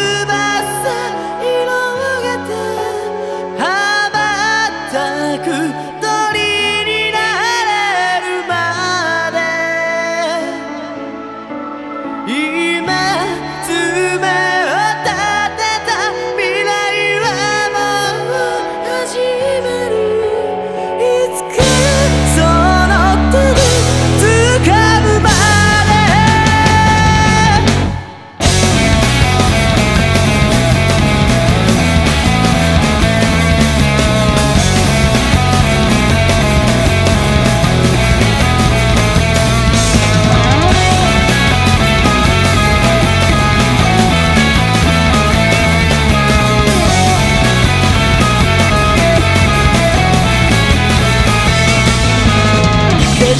through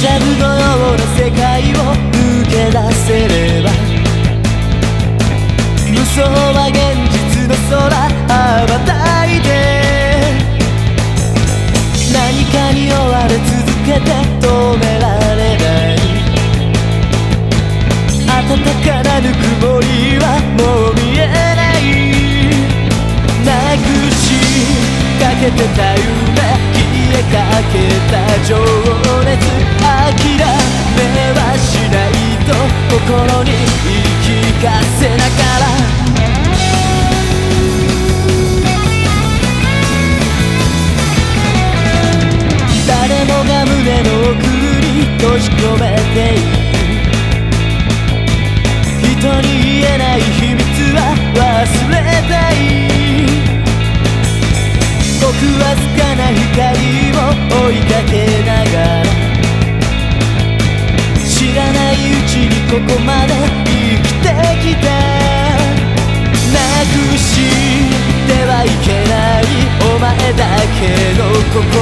ジャブのような世界を抜け出せれば無双は現実の空羽ばたいて何かに追われ続けて止められない。暖かなぬくもりはもう見えないなくしかけてた夢消えかけた情。けど心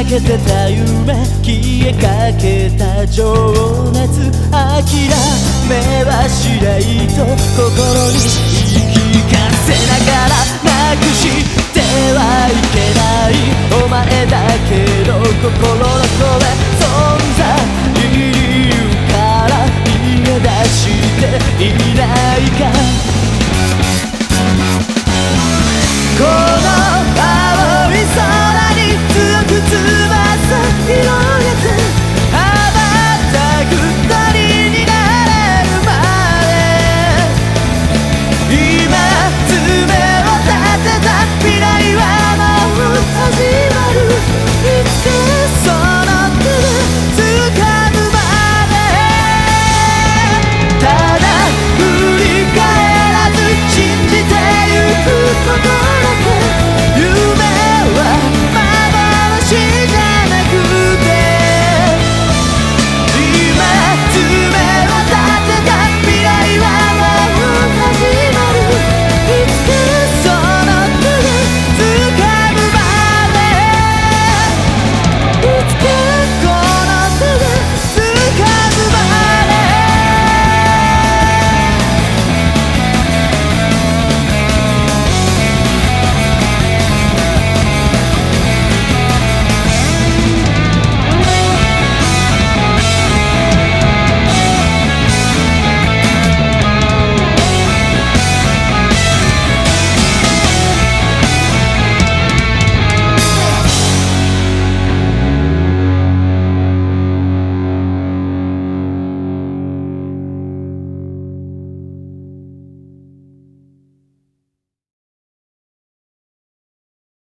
かけてた夢消えかけた情熱諦めはしないと心に言い聞かせながらなくしてはいけないお前だけど心の声存在理由から逃げ出していないか。